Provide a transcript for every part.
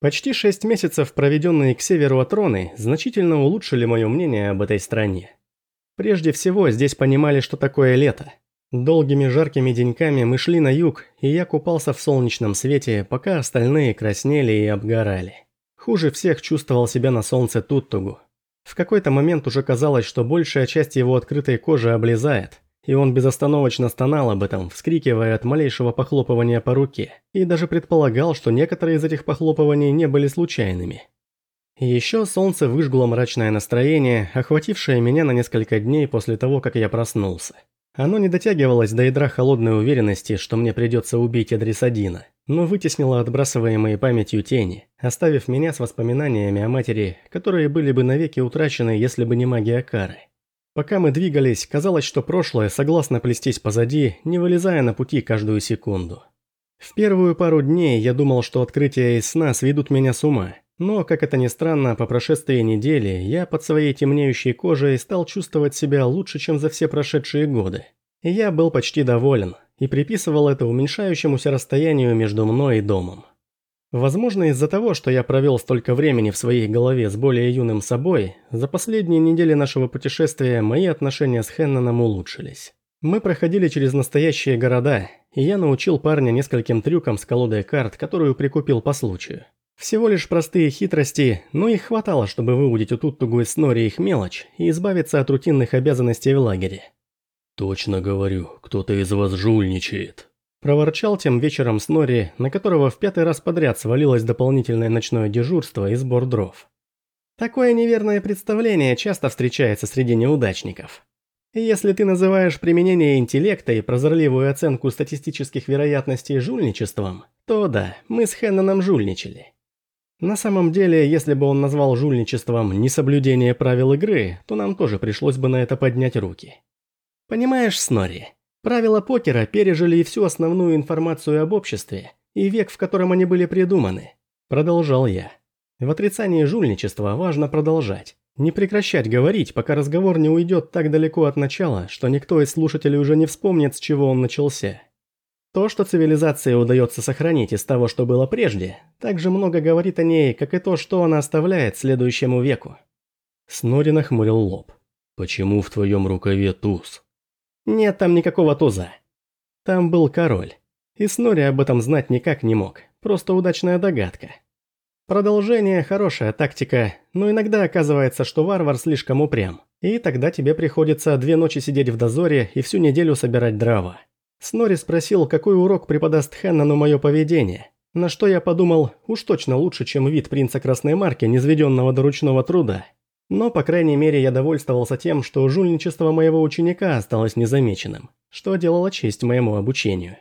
Почти шесть месяцев, проведенные к северу от Роны, значительно улучшили мое мнение об этой стране. Прежде всего, здесь понимали, что такое лето. Долгими жаркими деньками мы шли на юг, и я купался в солнечном свете, пока остальные краснели и обгорали. Хуже всех чувствовал себя на солнце Туттугу. В какой-то момент уже казалось, что большая часть его открытой кожи облезает, и он безостановочно стонал об этом, вскрикивая от малейшего похлопывания по руке, и даже предполагал, что некоторые из этих похлопываний не были случайными. Еще солнце выжгло мрачное настроение, охватившее меня на несколько дней после того, как я проснулся. Оно не дотягивалось до ядра холодной уверенности, что мне придется убить адресадина, но вытеснило отбрасываемые памятью тени, оставив меня с воспоминаниями о матери, которые были бы навеки утрачены, если бы не магия кары. Пока мы двигались, казалось, что прошлое согласно плестись позади, не вылезая на пути каждую секунду. В первую пару дней я думал, что открытия из сна сведут меня с ума, но, как это ни странно, по прошествии недели я под своей темнеющей кожей стал чувствовать себя лучше, чем за все прошедшие годы. Я был почти доволен, и приписывал это уменьшающемуся расстоянию между мной и домом. Возможно, из-за того, что я провел столько времени в своей голове с более юным собой, за последние недели нашего путешествия мои отношения с Хенноном улучшились. Мы проходили через настоящие города, и я научил парня нескольким трюкам с колодой карт, которую прикупил по случаю. Всего лишь простые хитрости, но их хватало, чтобы выудить у Туттугу и Снори их мелочь и избавиться от рутинных обязанностей в лагере. «Точно говорю, кто-то из вас жульничает», – проворчал тем вечером Снори, на которого в пятый раз подряд свалилось дополнительное ночное дежурство и сбор дров. Такое неверное представление часто встречается среди неудачников. Если ты называешь применение интеллекта и прозорливую оценку статистических вероятностей жульничеством, то да, мы с Хенноном жульничали. На самом деле, если бы он назвал жульничеством несоблюдение правил игры, то нам тоже пришлось бы на это поднять руки. Понимаешь, Снори, правила покера пережили и всю основную информацию об обществе, и век, в котором они были придуманы. Продолжал я. В отрицании жульничества важно продолжать. Не прекращать говорить, пока разговор не уйдет так далеко от начала, что никто из слушателей уже не вспомнит, с чего он начался. То, что цивилизации удается сохранить из того, что было прежде, так же много говорит о ней, как и то, что она оставляет следующему веку. Снори нахмурил лоб. «Почему в твоем рукаве туз?» «Нет там никакого туза. Там был король. И Снори об этом знать никак не мог, просто удачная догадка. Продолжение – хорошая тактика, но иногда оказывается, что варвар слишком упрям. И тогда тебе приходится две ночи сидеть в дозоре и всю неделю собирать дрова. Снори спросил, какой урок преподаст Хеннону мое поведение. На что я подумал, уж точно лучше, чем вид принца Красной Марки, низведенного до ручного труда. Но, по крайней мере, я довольствовался тем, что жульничество моего ученика осталось незамеченным, что делало честь моему обучению.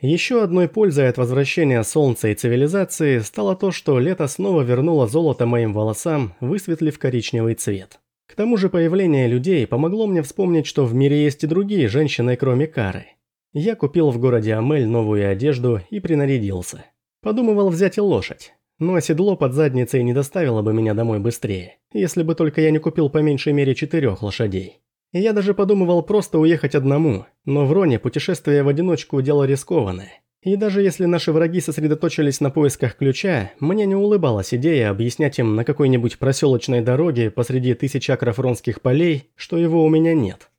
Еще одной пользой от возвращения солнца и цивилизации стало то, что лето снова вернуло золото моим волосам, высветлив коричневый цвет. К тому же появление людей помогло мне вспомнить, что в мире есть и другие женщины, кроме Кары. Я купил в городе Амель новую одежду и принарядился. Подумывал взять и лошадь. Но седло под задницей не доставило бы меня домой быстрее, если бы только я не купил по меньшей мере четырех лошадей. Я даже подумывал просто уехать одному, но в Роне путешествие в одиночку – дело рискованное. И даже если наши враги сосредоточились на поисках ключа, мне не улыбалась идея объяснять им на какой-нибудь проселочной дороге посреди тысяч акров ронских полей, что его у меня нет.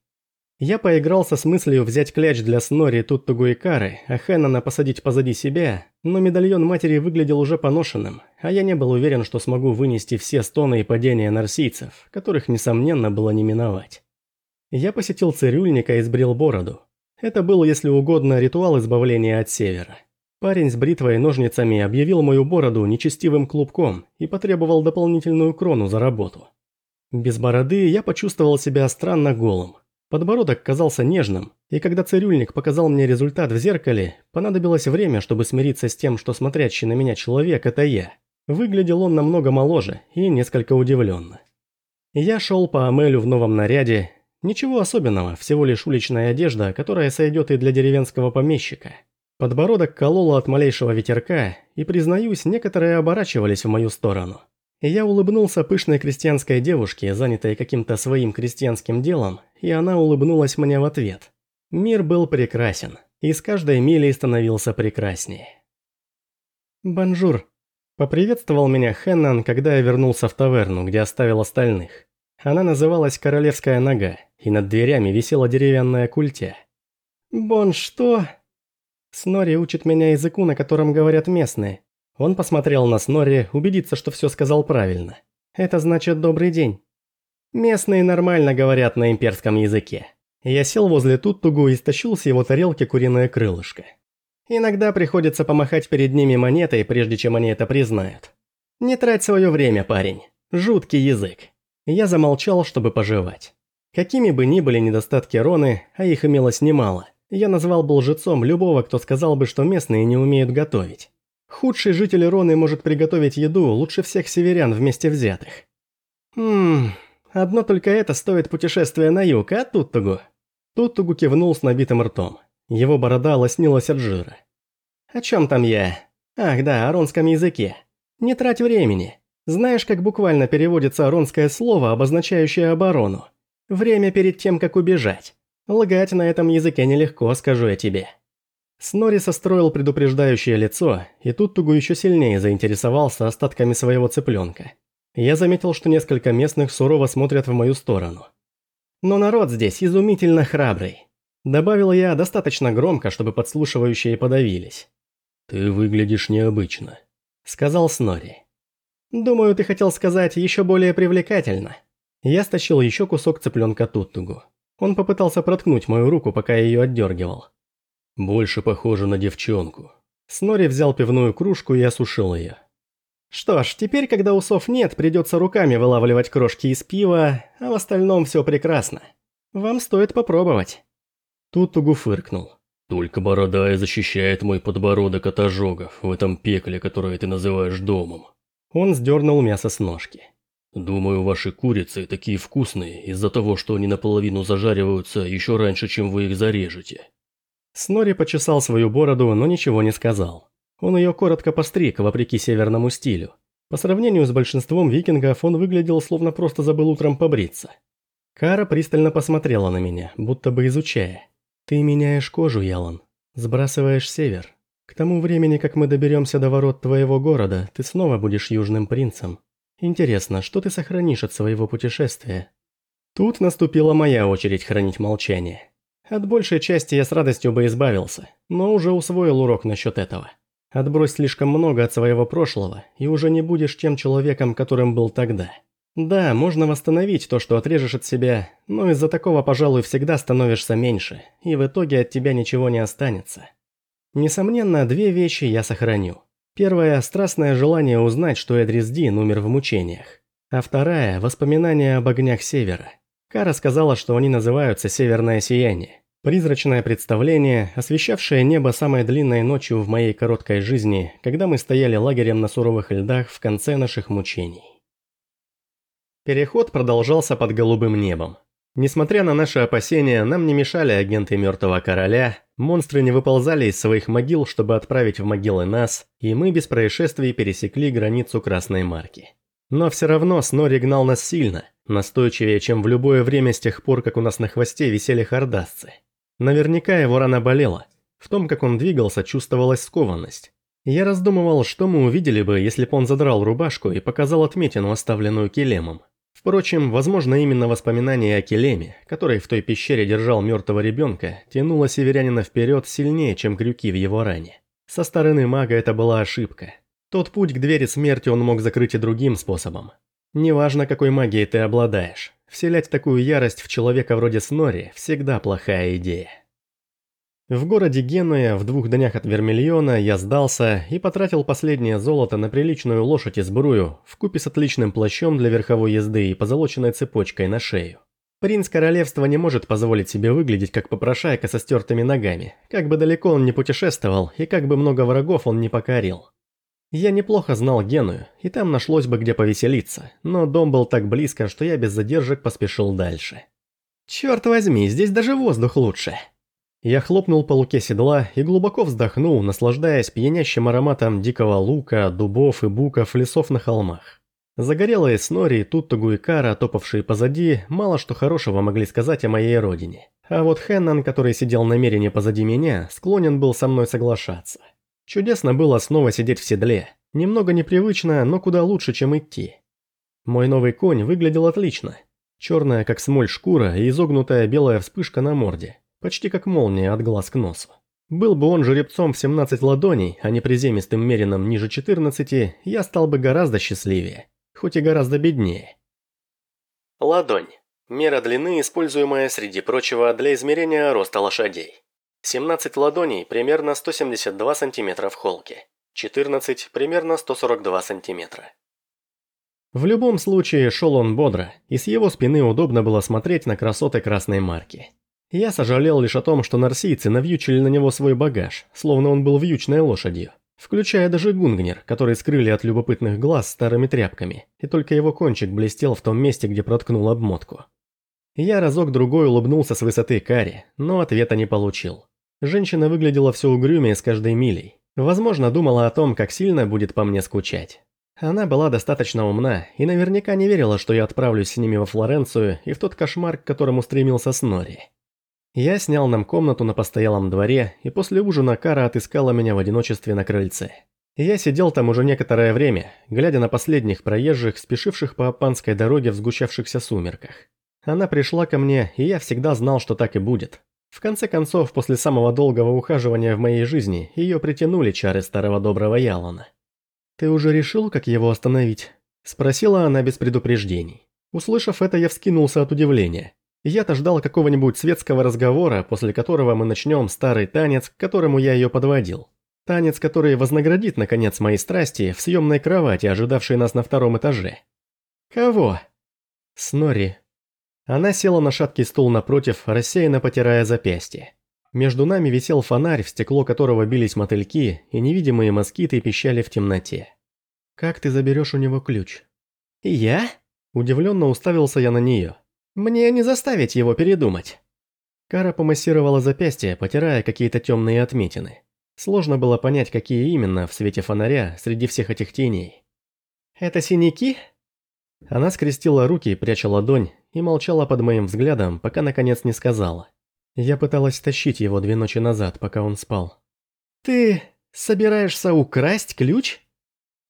Я поигрался с мыслью взять кляч для Снори Туттугу и Кары, а Хэннона посадить позади себя, но медальон матери выглядел уже поношенным, а я не был уверен, что смогу вынести все стоны и падения нарсийцев, которых, несомненно, было не миновать. Я посетил цирюльника и сбрил бороду. Это был, если угодно, ритуал избавления от севера. Парень с бритвой и ножницами объявил мою бороду нечестивым клубком и потребовал дополнительную крону за работу. Без бороды я почувствовал себя странно голым. Подбородок казался нежным, и когда цирюльник показал мне результат в зеркале, понадобилось время, чтобы смириться с тем, что смотрящий на меня человек – это я. Выглядел он намного моложе и несколько удивленно. Я шел по Амелю в новом наряде. Ничего особенного, всего лишь уличная одежда, которая сойдет и для деревенского помещика. Подбородок кололо от малейшего ветерка, и, признаюсь, некоторые оборачивались в мою сторону. Я улыбнулся пышной крестьянской девушке, занятой каким-то своим крестьянским делом, и она улыбнулась мне в ответ. Мир был прекрасен, и с каждой милей становился прекраснее. «Бонжур», Поприветствовал меня Хеннан, когда я вернулся в таверну, где оставил остальных. Она называлась «Королевская нога», и над дверями висела деревянная культя. «Бон, что?» Снори учит меня языку, на котором говорят местные. Он посмотрел на Снори, убедиться, что все сказал правильно. Это значит «добрый день». Местные нормально говорят на имперском языке. Я сел возле Туттугу и стащил с его тарелки куриное крылышко. Иногда приходится помахать перед ними монетой, прежде чем они это признают. Не трать свое время, парень. Жуткий язык. Я замолчал, чтобы пожевать. Какими бы ни были недостатки Роны, а их имелось немало, я назвал бы лжецом любого, кто сказал бы, что местные не умеют готовить. Худший житель Роны может приготовить еду лучше всех северян вместе взятых. Хм, одно только это стоит путешествия на юг, а Туттугу? Туттугу кивнул с набитым ртом. Его борода лоснилась от жира. О чем там я? Ах да, о ронском языке. Не трать времени. Знаешь, как буквально переводится аронское слово, обозначающее оборону? Время перед тем, как убежать. Лгать на этом языке нелегко, скажу я тебе. Снори состроил предупреждающее лицо, и тут Тугу еще сильнее заинтересовался остатками своего цыпленка. Я заметил, что несколько местных сурово смотрят в мою сторону. Но народ здесь изумительно храбрый. Добавил я достаточно громко, чтобы подслушивающие подавились. «Ты выглядишь необычно», — сказал Снори. «Думаю, ты хотел сказать еще более привлекательно». Я стащил еще кусок цыпленка Туттугу. Он попытался проткнуть мою руку, пока я ее отдергивал. «Больше похоже на девчонку». Снори взял пивную кружку и осушил ее. «Что ж, теперь, когда усов нет, придется руками вылавливать крошки из пива, а в остальном все прекрасно. Вам стоит попробовать». Туттугу фыркнул. «Только борода и защищает мой подбородок от ожогов в этом пекле, которое ты называешь домом». Он сдернул мясо с ножки. «Думаю, ваши курицы такие вкусные из-за того, что они наполовину зажариваются еще раньше, чем вы их зарежете». Снори почесал свою бороду, но ничего не сказал. Он ее коротко постриг, вопреки северному стилю. По сравнению с большинством викингов, он выглядел, словно просто забыл утром побриться. Кара пристально посмотрела на меня, будто бы изучая. «Ты меняешь кожу, Ялан. Сбрасываешь север. К тому времени, как мы доберемся до ворот твоего города, ты снова будешь южным принцем. Интересно, что ты сохранишь от своего путешествия?» Тут наступила моя очередь хранить молчание. От большей части я с радостью бы избавился, но уже усвоил урок насчет этого. Отбрось слишком много от своего прошлого, и уже не будешь тем человеком, которым был тогда. Да, можно восстановить то, что отрежешь от себя, но из-за такого, пожалуй, всегда становишься меньше, и в итоге от тебя ничего не останется. Несомненно, две вещи я сохраню. Первая – страстное желание узнать, что Эдрис Дин умер в мучениях. А вторая – воспоминания об огнях Севера. Кара сказала, что они называются «Северное сияние». Призрачное представление, освещавшее небо самой длинной ночью в моей короткой жизни, когда мы стояли лагерем на суровых льдах в конце наших мучений. Переход продолжался под голубым небом. Несмотря на наши опасения, нам не мешали агенты Мертвого Короля, монстры не выползали из своих могил, чтобы отправить в могилы нас, и мы без происшествий пересекли границу Красной Марки. Но все равно Снори гнал нас сильно, настойчивее, чем в любое время с тех пор, как у нас на хвосте висели хардасцы. Наверняка его рана болела. В том, как он двигался, чувствовалась скованность. Я раздумывал, что мы увидели бы, если бы он задрал рубашку и показал отметину, оставленную килемом. Впрочем, возможно, именно воспоминание о Келеме, который в той пещере держал мертвого ребенка, тянуло северянина вперед сильнее, чем крюки в его ране. Со стороны мага это была ошибка. Тот путь к двери смерти он мог закрыть и другим способом. Неважно, какой магией ты обладаешь, вселять такую ярость в человека вроде Снори всегда плохая идея. В городе Генуя, в двух днях от Вермильона, я сдался и потратил последнее золото на приличную лошадь и сбрую, вкупе с отличным плащом для верховой езды и позолоченной цепочкой на шею. Принц королевства не может позволить себе выглядеть как попрошайка со стертыми ногами, как бы далеко он не путешествовал и как бы много врагов он не покорил. Я неплохо знал Геную, и там нашлось бы где повеселиться, но дом был так близко, что я без задержек поспешил дальше. Черт возьми, здесь даже воздух лучше. Я хлопнул по луке седла и глубоко вздохнул, наслаждаясь пьянящим ароматом дикого лука, дубов и буков лесов на холмах. Загорелые Снори, Туттугу и Кара, топавшие позади, мало что хорошего могли сказать о моей родине. А вот Хеннан, который сидел намеренно позади меня, склонен был со мной соглашаться. Чудесно было снова сидеть в седле. Немного непривычно, но куда лучше, чем идти. Мой новый конь выглядел отлично. Черная, как смоль, шкура и изогнутая белая вспышка на морде. Почти как молния от глаз к носу. Был бы он жеребцом в 17 ладоней, а не приземистым мерином ниже 14, я стал бы гораздо счастливее, хоть и гораздо беднее. Ладонь. Мера длины, используемая, среди прочего, для измерения роста лошадей. 17 ладоней – примерно 172 см в холке. 14 – примерно 142 см. В любом случае, шел он бодро, и с его спины удобно было смотреть на красоты красной марки. Я сожалел лишь о том, что нарсийцы навьючили на него свой багаж, словно он был вьючной лошадью, включая даже гунгнер, который скрыли от любопытных глаз старыми тряпками, и только его кончик блестел в том месте, где проткнул обмотку. Я разок-другой улыбнулся с высоты кари, но ответа не получил. Женщина выглядела все угрюмее с каждой милей. Возможно, думала о том, как сильно будет по мне скучать. Она была достаточно умна и наверняка не верила, что я отправлюсь с ними во Флоренцию и в тот кошмар, к которому стремился Снори. Я снял нам комнату на постоялом дворе, и после ужина Кара отыскала меня в одиночестве на крыльце. Я сидел там уже некоторое время, глядя на последних проезжих, спешивших по Апанской дороге в сгущавшихся сумерках. Она пришла ко мне, и я всегда знал, что так и будет. В конце концов, после самого долгого ухаживания в моей жизни, ее притянули чары старого доброго Ялона. «Ты уже решил, как его остановить?» – спросила она без предупреждений. Услышав это, я вскинулся от удивления. Я-то ждал какого-нибудь светского разговора, после которого мы начнем старый танец, к которому я ее подводил. Танец, который вознаградит, наконец, мои страсти в съемной кровати, ожидавшей нас на втором этаже. Кого? Снори. Она села на шаткий стул напротив, рассеянно потирая запястье. Между нами висел фонарь, в стекло которого бились мотыльки, и невидимые москиты пищали в темноте. «Как ты заберешь у него ключ?» «Я?» Удивленно уставился я на нее. Мне не заставить его передумать. Кара помассировала запястье, потирая какие-то темные отметины. Сложно было понять, какие именно в свете фонаря среди всех этих теней. «Это синяки?» Она скрестила руки, пряча ладонь, и молчала под моим взглядом, пока наконец не сказала. Я пыталась тащить его две ночи назад, пока он спал. «Ты собираешься украсть ключ?»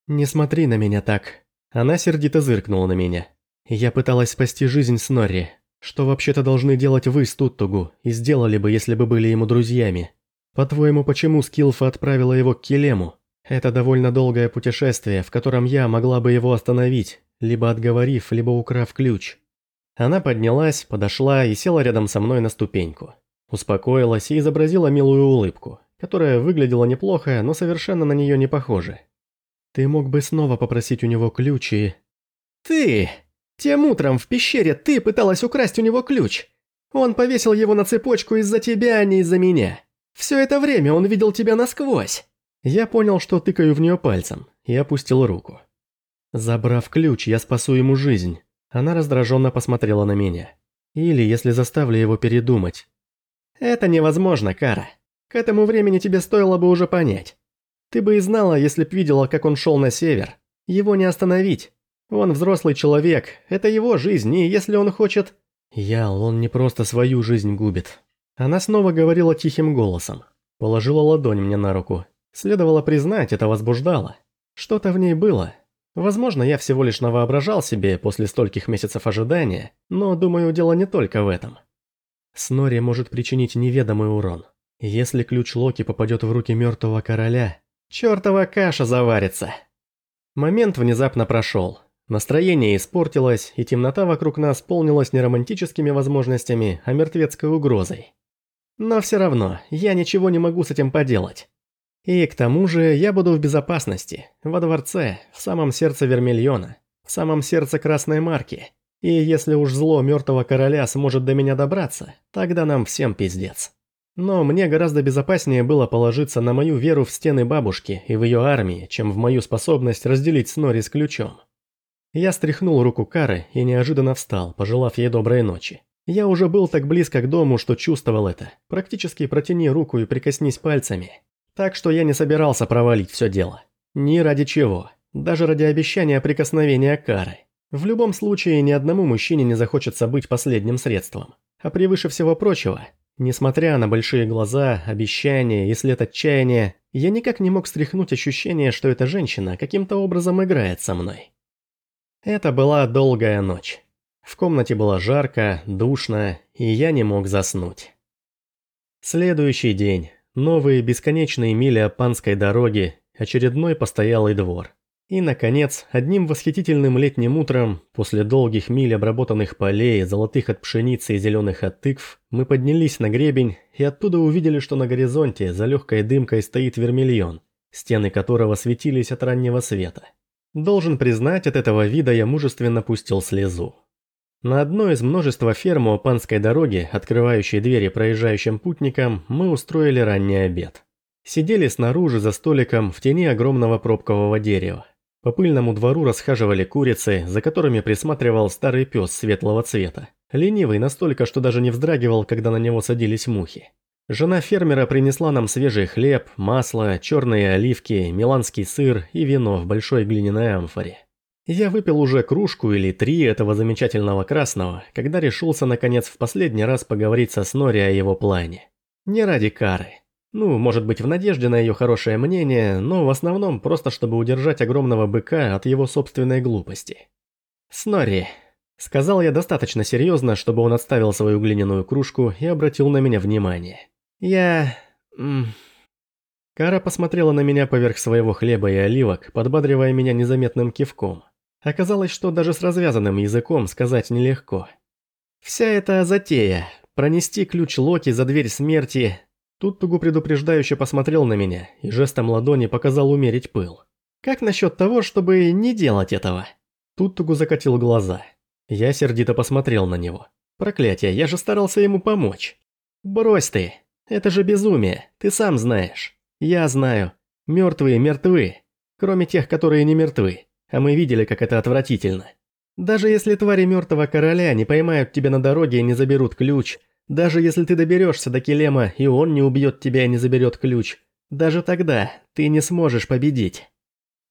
«Не смотри на меня так». Она сердито зыркнула на меня. Я пыталась спасти жизнь Снорри, что вообще-то должны делать вы с Туттугу, и сделали бы, если бы были ему друзьями. По-твоему, почему Скилфа отправила его к Келему? Это довольно долгое путешествие, в котором я могла бы его остановить, либо отговорив, либо украв ключ. Она поднялась, подошла и села рядом со мной на ступеньку. Успокоилась и изобразила милую улыбку, которая выглядела неплохо, но совершенно на нее не похоже. Ты мог бы снова попросить у него ключ и... «Ты!» Тем утром в пещере ты пыталась украсть у него ключ. Он повесил его на цепочку из-за тебя, а не из-за меня. Все это время он видел тебя насквозь. Я понял, что тыкаю в нее пальцем, и опустил руку. Забрав ключ, я спасу ему жизнь. Она раздраженно посмотрела на меня. Или если заставлю его передумать. Это невозможно, Кара. К этому времени тебе стоило бы уже понять. Ты бы и знала, если б видела, как он шел на север. Его не остановить. Он взрослый человек, это его жизнь, и если он хочет... Ял, он не просто свою жизнь губит. Она снова говорила тихим голосом. Положила ладонь мне на руку. Следовало признать, это возбуждало. Что-то в ней было. Возможно, я всего лишь навоображал себе после стольких месяцев ожидания, но, думаю, дело не только в этом. Снори может причинить неведомый урон. Если ключ Локи попадет в руки мертвого короля, чертова каша заварится. Момент внезапно прошел. Настроение испортилось, и темнота вокруг нас полнилась не романтическими возможностями, а мертвецкой угрозой. Но все равно, я ничего не могу с этим поделать. И к тому же я буду в безопасности, во дворце, в самом сердце Вермильона, в самом сердце Красной Марки. И если уж зло мертвого короля сможет до меня добраться, тогда нам всем пиздец. Но мне гораздо безопаснее было положиться на мою веру в стены бабушки и в ее армии, чем в мою способность разделить Снори с ключом. Я стряхнул руку Кары и неожиданно встал, пожелав ей доброй ночи. Я уже был так близко к дому, что чувствовал это. Практически протяни руку и прикоснись пальцами. Так что я не собирался провалить все дело. Ни ради чего. Даже ради обещания прикосновения Кары. В любом случае, ни одному мужчине не захочется быть последним средством. А превыше всего прочего, несмотря на большие глаза, обещания и след отчаяния, Я никак не мог стряхнуть ощущение, что эта женщина каким-то образом играет со мной. Это была долгая ночь. В комнате было жарко, душно, и я не мог заснуть. Следующий день. Новые бесконечные мили Апанской дороги, очередной постоялый двор. И, наконец, одним восхитительным летним утром, после долгих миль обработанных полей, золотых от пшеницы и зеленых от тыкв, мы поднялись на гребень и оттуда увидели, что на горизонте за легкой дымкой стоит вермильон, стены которого светились от раннего света. Должен признать, от этого вида я мужественно пустил слезу. На одной из множества ферм у Панской дороги, открывающей двери проезжающим путникам, мы устроили ранний обед. Сидели снаружи за столиком в тени огромного пробкового дерева. По пыльному двору расхаживали курицы, за которыми присматривал старый пес светлого цвета. Ленивый настолько, что даже не вздрагивал, когда на него садились мухи. Жена фермера принесла нам свежий хлеб, масло, черные оливки, миланский сыр и вино в большой глиняной амфоре. Я выпил уже кружку или три этого замечательного красного, когда решился наконец в последний раз поговорить со Снори о его плане. Не ради кары. Ну, может быть, в надежде на ее хорошее мнение, но в основном просто чтобы удержать огромного быка от его собственной глупости. «Снори», — сказал я достаточно серьезно, чтобы он отставил свою глиняную кружку и обратил на меня внимание. «Я... Кара посмотрела на меня поверх своего хлеба и оливок, подбадривая меня незаметным кивком. Оказалось, что даже с развязанным языком сказать нелегко. Вся эта затея, пронести ключ Локи за дверь смерти, Тут Тугу предупреждающе посмотрел на меня и жестом ладони показал умерить пыл. «Как насчет того, чтобы не делать этого?» Тут Тугу закатил глаза. Я сердито посмотрел на него. «Проклятие, я же старался ему помочь». «Брось ты, это же безумие, ты сам знаешь». «Я знаю. Мертвые мертвы. Кроме тех, которые не мертвы. А мы видели, как это отвратительно. Даже если твари мертвого короля не поймают тебя на дороге и не заберут ключ, даже если ты доберешься до Килема, и он не убьет тебя и не заберет ключ, даже тогда ты не сможешь победить.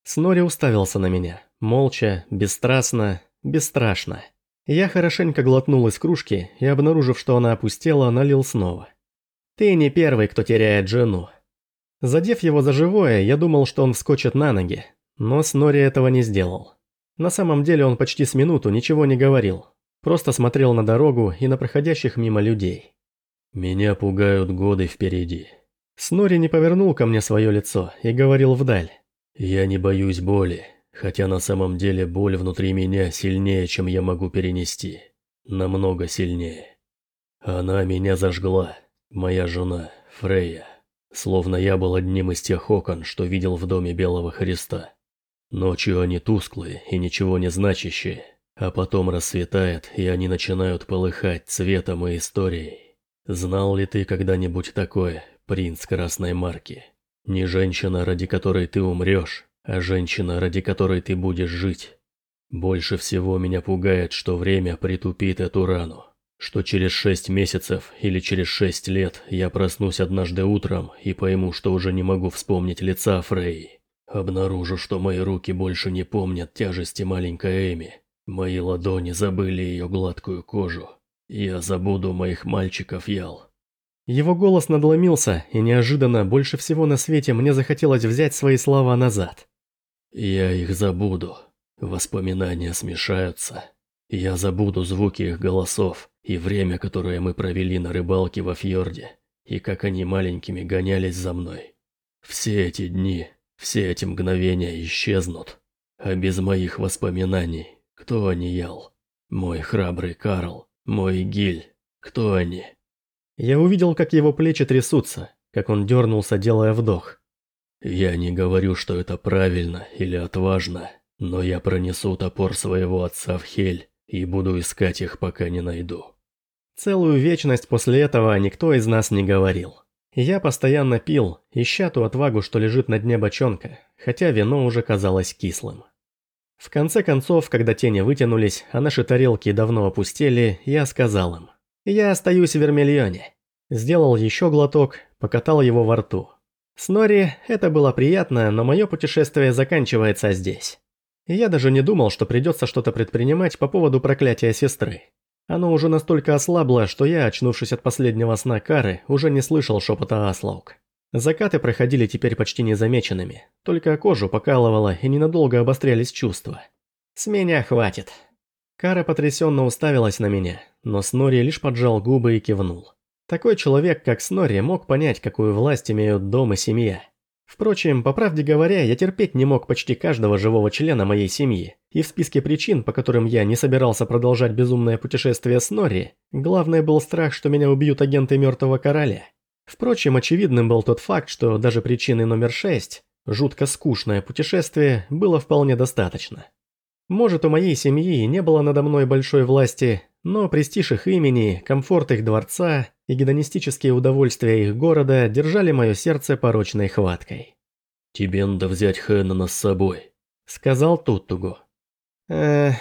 Снори уставился на меня, молча, бесстрастно, бесстрашно. Я хорошенько глотнул из кружки и, обнаружив, что она опустела, налил снова. «Ты не первый, кто теряет жену». Задев его за живое, я думал, что он вскочит на ноги, но Снори этого не сделал. На самом деле он почти с минуту ничего не говорил, Просто смотрел на дорогу и на проходящих мимо людей. «Меня пугают годы впереди». Снори не повернул ко мне свое лицо и говорил вдаль. «Я не боюсь боли, хотя на самом деле боль внутри меня сильнее, чем я могу перенести. Намного сильнее. Она меня зажгла, моя жена, Фрейя. Словно я был одним из тех окон, что видел в доме Белого Христа. Ночью они тусклые и ничего не значащие, а потом рассветает, и они начинают полыхать цветом и историей. Знал ли ты когда-нибудь такое, принц красной марки? Не женщина, ради которой ты умрешь, а женщина, ради которой ты будешь жить. Больше всего меня пугает, что время притупит эту рану. Что через шесть месяцев или через шесть лет я проснусь однажды утром и пойму, что уже не могу вспомнить лица Фрей. Обнаружу, что мои руки больше не помнят тяжести маленькой Эми, Мои ладони забыли ее гладкую кожу. Я забуду моих мальчиков, Ял. Его голос надломился, и неожиданно, больше всего на свете мне захотелось взять свои слова назад. Я их забуду. Воспоминания смешаются. Я забуду звуки их голосов и время, которое мы провели на рыбалке во фьорде, и как они маленькими гонялись за мной. Все эти дни, все эти мгновения исчезнут, а без моих воспоминаний кто они, Ял? Мой храбрый Карл, мой Гиль. Кто они? Я увидел, как его плечи трясутся, как он дернулся, делая вдох. Я не говорю, что это правильно или отважно, но я пронесу топор своего отца в Хель и буду искать их, пока не найду. Целую вечность после этого никто из нас не говорил. Я постоянно пил, ища ту отвагу, что лежит на дне бочонка, хотя вино уже казалось кислым. В конце концов, когда тени вытянулись, а наши тарелки давно опустели, я сказал им. «Я остаюсь в Вермильоне». Сделал еще глоток, покатал его во рту. Снори, это было приятно, но мое путешествие заканчивается здесь. Я даже не думал, что придется что-то предпринимать по поводу проклятия сестры. Оно уже настолько ослабло, что я, очнувшись от последнего сна Кары, уже не слышал шепота Аслаук. Закаты проходили теперь почти незамеченными, только кожу покалывало и ненадолго обострялись чувства. «С меня хватит». Кара потрясенно уставилась на меня, но Снори лишь поджал губы и кивнул. Такой человек, как Снори, мог понять, какую власть имеют дом и семья. Впрочем, по правде говоря, я терпеть не мог почти каждого живого члена моей семьи, и в списке причин, по которым я не собирался продолжать безумное путешествие с Нори, главное был страх, что меня убьют агенты Мертвого Короля. Впрочем, очевидным был тот факт, что даже причины номер шесть, жутко скучное путешествие, было вполне достаточно. Может, у моей семьи не было надо мной большой власти, но престиж их имени, комфорт их дворца и гедонистические удовольствия их города держали мое сердце порочной хваткой. «Тебе надо взять Хэннона с собой», — сказал Туттугу. Эх,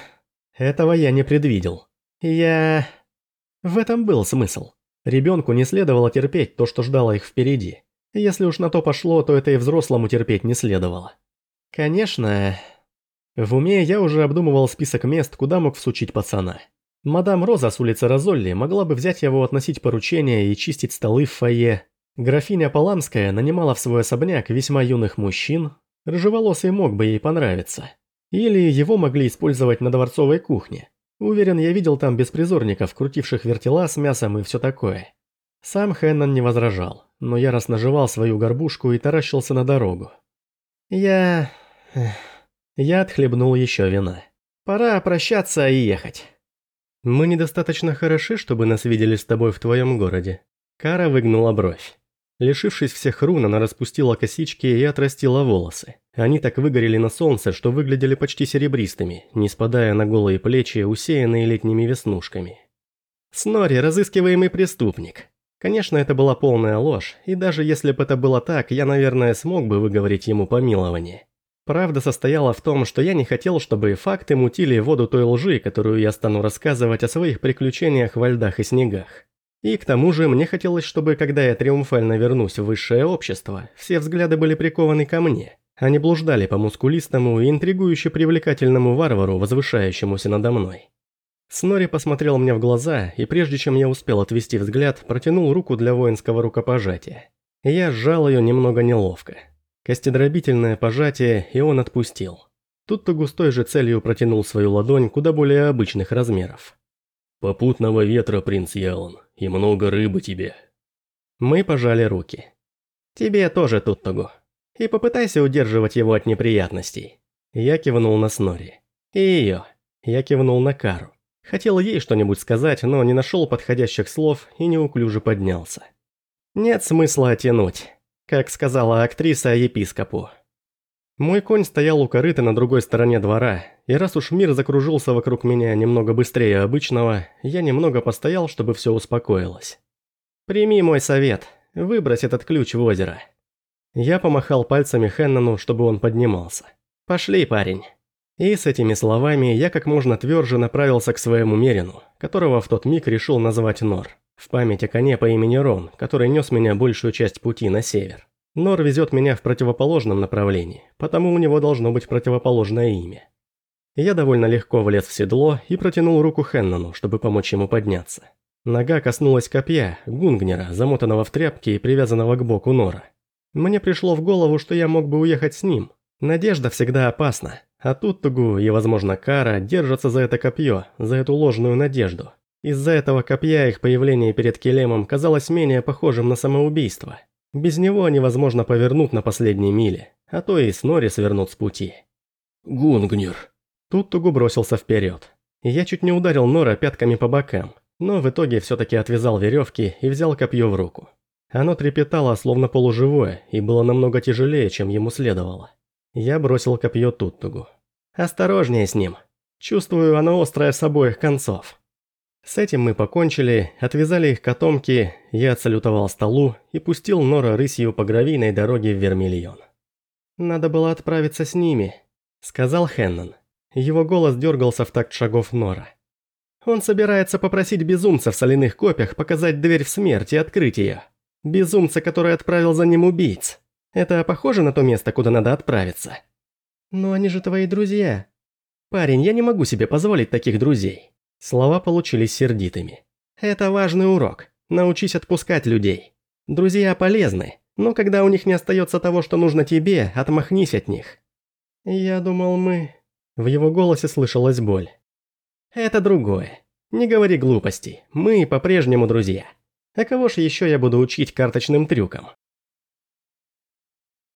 этого я не предвидел. Я... В этом был смысл. Ребенку не следовало терпеть то, что ждало их впереди. Если уж на то пошло, то это и взрослому терпеть не следовало. Конечно... В уме я уже обдумывал список мест, куда мог всучить пацана. Мадам Роза с улицы Розолли могла бы взять его относить поручения и чистить столы в фойе. Графиня Паламская нанимала в свой особняк весьма юных мужчин. Рыжеволосый мог бы ей понравиться. Или его могли использовать на дворцовой кухне. Уверен, я видел там беспризорников, крутивших вертела с мясом и все такое. Сам Хэннон не возражал, но яростно жевал свою горбушку и таращился на дорогу. Я... Я отхлебнул еще вина. Пора прощаться и ехать. Мы недостаточно хороши, чтобы нас видели с тобой в твоем городе. Кара выгнула бровь. Лишившись всех рун, она распустила косички и отрастила волосы. Они так выгорели на солнце, что выглядели почти серебристыми, не спадая на голые плечи, усеянные летними веснушками. Снори – разыскиваемый преступник. Конечно, это была полная ложь, и даже если бы это было так, я, наверное, смог бы выговорить ему помилование. Правда состояла в том, что я не хотел, чтобы факты мутили воду той лжи, которую я стану рассказывать о своих приключениях во льдах и снегах. И к тому же мне хотелось, чтобы, когда я триумфально вернусь в высшее общество, все взгляды были прикованы ко мне, а не блуждали по мускулистому и интригующе привлекательному варвару, возвышающемуся надо мной. Снори посмотрел мне в глаза, и прежде чем я успел отвести взгляд, протянул руку для воинского рукопожатия. Я сжал ее немного неловко. Костедробительное пожатие, и он отпустил. Тут-то густой же целью протянул свою ладонь куда более обычных размеров. «Попутного ветра, принц Ялон, и много рыбы тебе». Мы пожали руки. «Тебе тоже, Туттогу. И попытайся удерживать его от неприятностей». Я кивнул на Снори. «И ее». Я кивнул на Кару. Хотел ей что-нибудь сказать, но не нашел подходящих слов и неуклюже поднялся. Нет смысла оттянуть как сказала актриса епископу. Мой конь стоял у корыта на другой стороне двора, и раз уж мир закружился вокруг меня немного быстрее обычного, я немного постоял, чтобы все успокоилось. «Прими мой совет, выбрось этот ключ в озеро». Я помахал пальцами Хеннону, чтобы он поднимался. «Пошли, парень». И с этими словами я как можно тверже направился к своему Мерину, которого в тот миг решил назвать Нор. В память о коне по имени Рон, который нес меня большую часть пути на север. Нор везет меня в противоположном направлении, потому у него должно быть противоположное имя. Я довольно легко влез в седло и протянул руку Хеннону, чтобы помочь ему подняться. Нога коснулась копья, гунгнера, замотанного в тряпки и привязанного к боку Нора. Мне пришло в голову, что я мог бы уехать с ним. Надежда всегда опасна, а тут Тугу и, возможно, Кара держатся за это копье, за эту ложную надежду. Из-за этого копья их появление перед Келемом казалось менее похожим на самоубийство. Без него невозможно повернуть на последней миле, а то и Снори свернут с пути. «Гунгнер!» Тут Тугу бросился вперед. Я чуть не ударил Нора пятками по бокам, но в итоге все-таки отвязал веревки и взял копье в руку. Оно трепетало, словно полуживое, и было намного тяжелее, чем ему следовало. Я бросил копье Туттугу. «Осторожнее с ним. Чувствую, оно острое с обоих концов». С этим мы покончили, отвязали их котомки, я отсалютовал столу и пустил Нора рысью по гравийной дороге в Вермильон. «Надо было отправиться с ними», — сказал Хеннон. Его голос дергался в такт шагов Нора. «Он собирается попросить безумца в соляных копьях показать дверь в смерть и открыть ее. Безумца, который отправил за ним убийц. Это похоже на то место, куда надо отправиться?» «Но они же твои друзья». «Парень, я не могу себе позволить таких друзей». Слова получились сердитыми. «Это важный урок. Научись отпускать людей. Друзья полезны, Но когда у них не остается того, что нужно тебе, отмахнись от них. Я думал, мы... В его голосе слышалась боль. Это другое. Не говори глупостей, мы по-прежнему друзья. А кого ж еще я буду учить карточным трюкам?